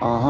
Uh huh.